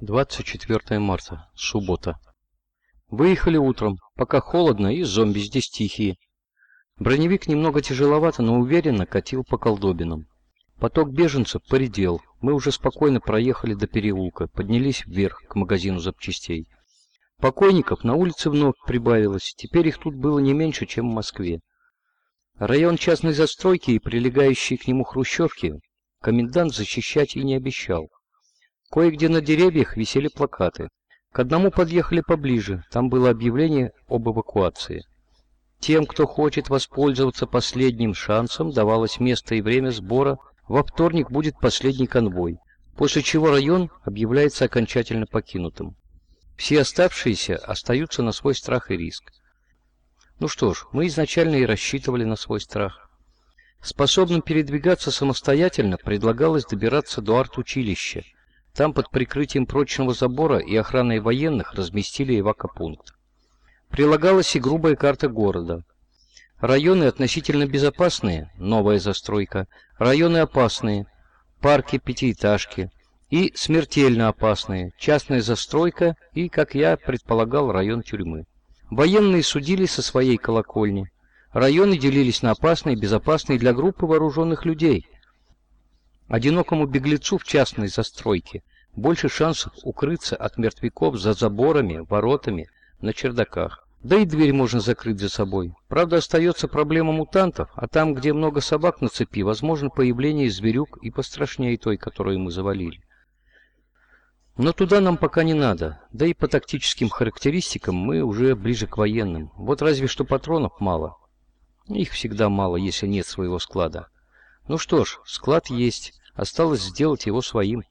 24 марта, суббота. Выехали утром, пока холодно и зомби здесь тихие. Броневик немного тяжеловато, но уверенно катил по колдобинам. Поток беженцев поредел. Мы уже спокойно проехали до переулка, поднялись вверх к магазину запчастей. Покойников на улице вновь прибавилось, теперь их тут было не меньше, чем в Москве. Район частной застройки и прилегающие к нему хрущевки комендант защищать и не обещал. Кое-где на деревьях висели плакаты. К одному подъехали поближе, там было объявление об эвакуации. Тем, кто хочет воспользоваться последним шансом, давалось место и время сбора. Во вторник будет последний конвой, после чего район объявляется окончательно покинутым. Все оставшиеся остаются на свой страх и риск. Ну что ж, мы изначально и рассчитывали на свой страх. Способным передвигаться самостоятельно предлагалось добираться до арт-училища, там под прикрытием прочного забора и охраной военных разместили эвакопункт. Прилагалась и грубая карта города. Районы относительно безопасные, новая застройка, районы опасные, парки, пятиэтажки и смертельно опасные, частная застройка и, как я предполагал, район тюрьмы. Военные судили со своей колокольни. Районы делились на опасные и безопасные для группы вооруженных людей – Одинокому беглецу в частной застройке больше шансов укрыться от мертвяков за заборами, воротами, на чердаках. Да и дверь можно закрыть за собой. Правда, остается проблема мутантов, а там, где много собак на цепи, возможно появление зверюк и пострашнее той, которую мы завалили. Но туда нам пока не надо, да и по тактическим характеристикам мы уже ближе к военным. Вот разве что патронов мало. Их всегда мало, если нет своего склада. Ну что ж, склад есть, осталось сделать его своим.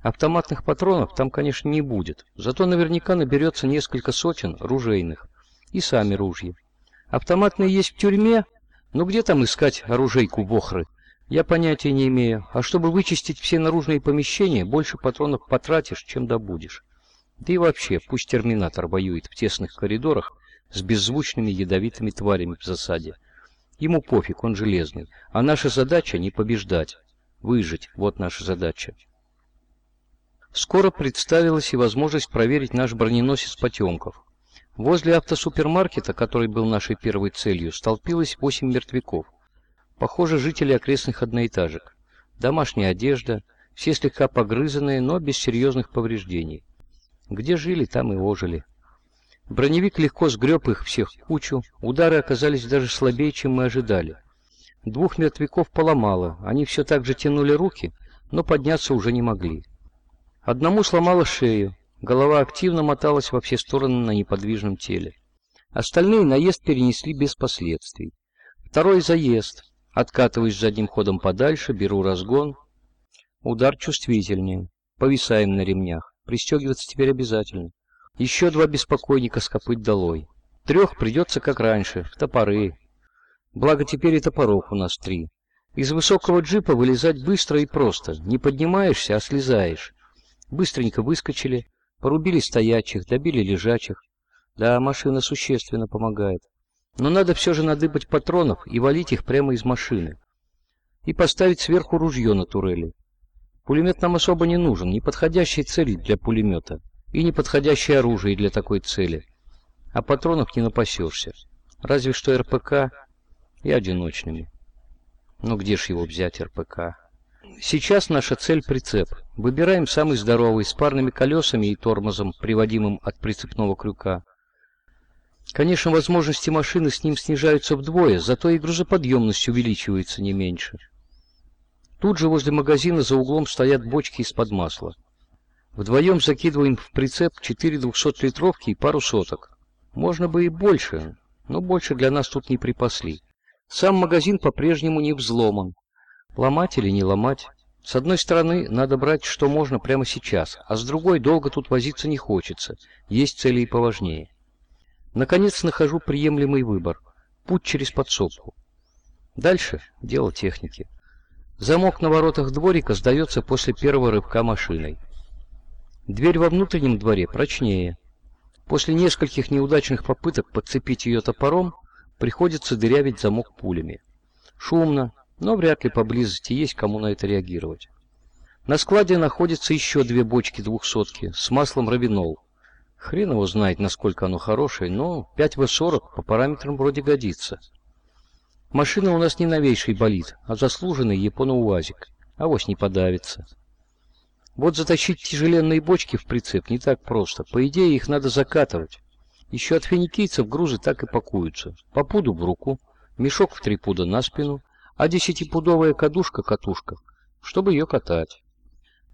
Автоматных патронов там, конечно, не будет, зато наверняка наберется несколько сотен ружейных и сами ружья. Автоматные есть в тюрьме, но где там искать оружейку Бохры? Я понятия не имею, а чтобы вычистить все наружные помещения, больше патронов потратишь, чем добудешь. Да и вообще, пусть терминатор воюет в тесных коридорах с беззвучными ядовитыми тварями в засаде. Ему пофиг, он железный. А наша задача не побеждать. Выжить. Вот наша задача. Скоро представилась и возможность проверить наш броненосец Потемков. Возле автосупермаркета, который был нашей первой целью, столпилось восемь мертвяков. Похоже, жители окрестных одноэтажек. Домашняя одежда, все слегка погрызанные, но без серьезных повреждений. Где жили, там и ожили. Броневик легко сгреб их всех в кучу, удары оказались даже слабее, чем мы ожидали. Двух мертвяков поломало, они все так же тянули руки, но подняться уже не могли. Одному сломало шею, голова активно моталась во все стороны на неподвижном теле. Остальные наезд перенесли без последствий. Второй заезд. Откатываюсь задним ходом подальше, беру разгон. Удар чувствительнее. Повисаем на ремнях. Пристегиваться теперь обязательно. Еще два беспокойника с копыт долой. Трех придется, как раньше, в топоры. Благо теперь и топоров у нас три. Из высокого джипа вылезать быстро и просто. Не поднимаешься, а слезаешь. Быстренько выскочили, порубили стоячих, добили лежачих. Да, машина существенно помогает. Но надо все же надыбать патронов и валить их прямо из машины. И поставить сверху ружье на турели. Пулемет нам особо не нужен, неподходящей цели для пулемета и неподходящее оружие для такой цели. А патронов не напасешься. Разве что РПК и одиночными. Ну где ж его взять, РПК? Сейчас наша цель прицеп. Выбираем самый здоровый, с парными колесами и тормозом, приводимым от прицепного крюка. Конечно, возможности машины с ним снижаются вдвое, зато и грузоподъемность увеличивается не меньше. Тут же возле магазина за углом стоят бочки из-под масла. Вдвоем закидываем в прицеп четыре двухсотлитровки и пару соток. Можно бы и больше, но больше для нас тут не припасли. Сам магазин по-прежнему не взломан. Ломать или не ломать? С одной стороны, надо брать, что можно прямо сейчас, а с другой, долго тут возиться не хочется. Есть цели и поважнее. Наконец нахожу приемлемый выбор. Путь через подсобку. Дальше дело техники. Замок на воротах дворика сдается после первого рывка машиной. Дверь во внутреннем дворе прочнее. После нескольких неудачных попыток подцепить ее топором, приходится дырявить замок пулями. Шумно, но вряд ли поблизости есть кому на это реагировать. На складе находятся еще две бочки двухсотки с маслом равинол. Хрен его знает, насколько оно хорошее, но 5В40 по параметрам вроде годится. Машина у нас не новейший болид, а заслуженный японо-уазик. Авось не подавится. Вот затащить тяжеленные бочки в прицеп не так просто. По идее, их надо закатывать. Еще от финикийцев грузы так и пакуются. По пуду в руку, мешок в три пуда на спину, а десятипудовая кадушка-катушка, чтобы ее катать.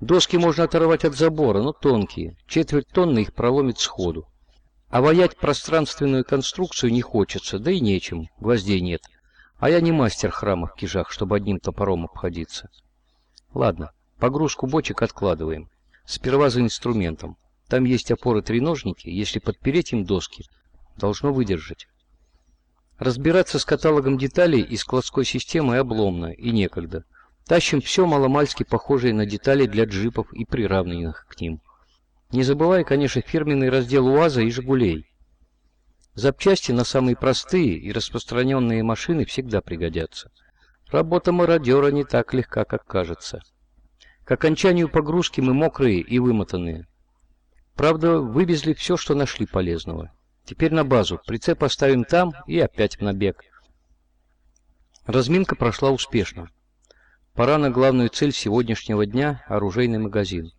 Доски можно оторвать от забора, но тонкие, четверть тонны их проломит сходу. А воять пространственную конструкцию не хочется, да и нечем, гвоздей нет. А я не мастер храма в кижах, чтобы одним топором обходиться. Ладно, погрузку бочек откладываем. Сперва за инструментом. Там есть опоры-треножники, если подпереть им доски, должно выдержать. Разбираться с каталогом деталей и складской системой обломно и некогда. Тащим все маломальски похожее на детали для джипов и приравненных к ним. Не забывая, конечно, фирменный раздел УАЗа и «Жигулей». Запчасти на самые простые и распространенные машины всегда пригодятся. Работа мародера не так легка, как кажется. К окончанию погрузки мы мокрые и вымотанные. Правда, вывезли все, что нашли полезного. Теперь на базу. Прицеп оставим там и опять в набег. Разминка прошла успешно. Пора на главную цель сегодняшнего дня – оружейный магазин.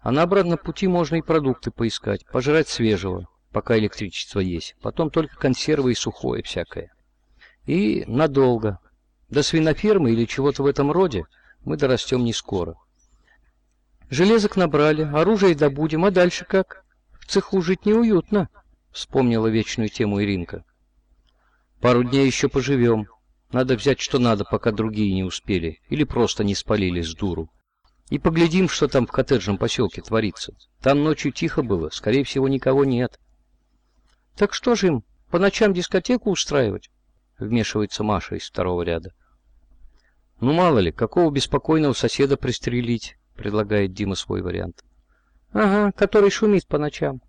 А на обратном пути можно и продукты поискать, пожрать свежего, пока электричество есть. Потом только консервы и сухое всякое. И надолго. До свинофермы или чего-то в этом роде мы дорастем не скоро. Железок набрали, оружие добудем, а дальше как? В цеху жить неуютно, вспомнила вечную тему Иринка. Пару дней еще поживем, надо взять что надо, пока другие не успели, или просто не спалили с дуру. И поглядим, что там в коттеджном поселке творится. Там ночью тихо было, скорее всего, никого нет. Так что же им, по ночам дискотеку устраивать? Вмешивается Маша из второго ряда. Ну мало ли, какого беспокойного соседа пристрелить, предлагает Дима свой вариант. Ага, который шумит по ночам.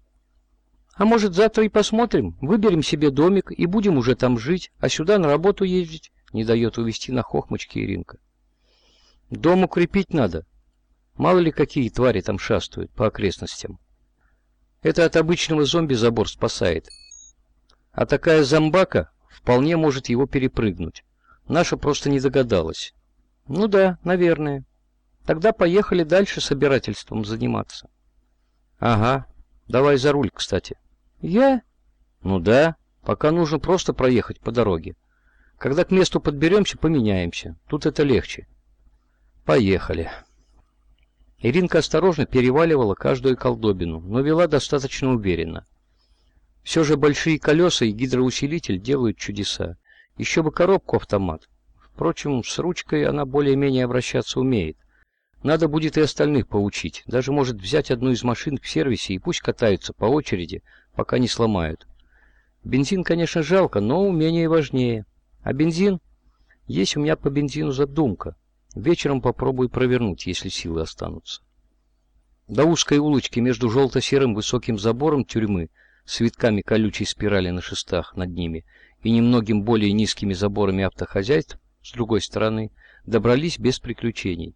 А может, завтра и посмотрим, выберем себе домик и будем уже там жить, а сюда на работу ездить, не дает увести на хохмочки Иринка. Дом укрепить надо. Мало ли какие твари там шастают по окрестностям. Это от обычного зомби забор спасает. А такая зомбака вполне может его перепрыгнуть. Наша просто не догадалась. Ну да, наверное. Тогда поехали дальше собирательством заниматься. Ага, давай за руль, кстати. Я? Ну да, пока нужно просто проехать по дороге. Когда к месту подберемся, поменяемся. Тут это легче. Поехали. Иринка осторожно переваливала каждую колдобину, но вела достаточно уверенно. Все же большие колеса и гидроусилитель делают чудеса. Еще бы коробку автомат. Впрочем, с ручкой она более-менее обращаться умеет. Надо будет и остальных поучить. Даже может взять одну из машин в сервисе и пусть катаются по очереди, пока не сломают. Бензин, конечно, жалко, но умение важнее. А бензин? Есть у меня по бензину задумка. Вечером попробую провернуть, если силы останутся. До узкой улочки между желто-серым высоким забором тюрьмы с витками колючей спирали на шестах над ними и немногим более низкими заборами автохозяйств с другой стороны добрались без приключений.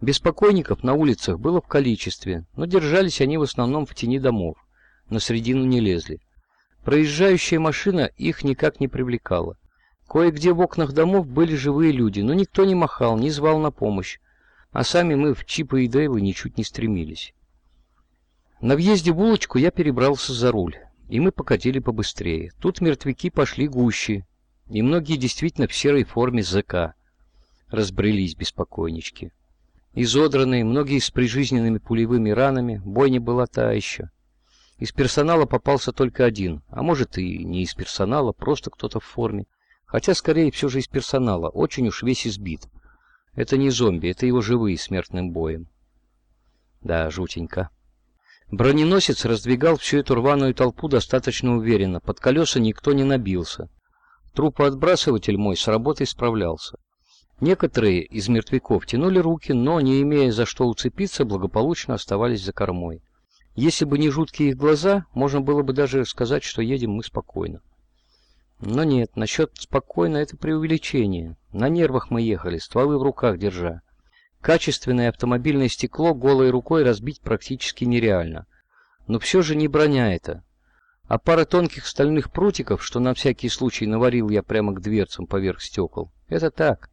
Беспокойников на улицах было в количестве, но держались они в основном в тени домов на середину не лезли. Проезжающая машина их никак не привлекала. Кое-где в окнах домов были живые люди, но никто не махал, не звал на помощь, а сами мы в Чипы и Дэйвы ничуть не стремились. На въезде в улочку я перебрался за руль, и мы покатили побыстрее. Тут мертвяки пошли гуще, и многие действительно в серой форме ЗК. Разбрелись беспокойнички. Изодранные, многие с прижизненными пулевыми ранами, бойня была та еще. Из персонала попался только один, а может и не из персонала, просто кто-то в форме. Хотя, скорее, все же из персонала, очень уж весь избит. Это не зомби, это его живые смертным боем. Да, жутенько. Броненосец раздвигал всю эту рваную толпу достаточно уверенно, под колеса никто не набился. Трупоотбрасыватель мой с работой справлялся. Некоторые из мертвяков тянули руки, но, не имея за что уцепиться, благополучно оставались за кормой. Если бы не жуткие их глаза, можно было бы даже сказать, что едем мы спокойно. Но нет, насчет спокойно это преувеличение. На нервах мы ехали, стволы в руках держа. Качественное автомобильное стекло голой рукой разбить практически нереально. Но все же не броня это. А пара тонких стальных прутиков, что на всякий случай наварил я прямо к дверцам поверх стекол, это так,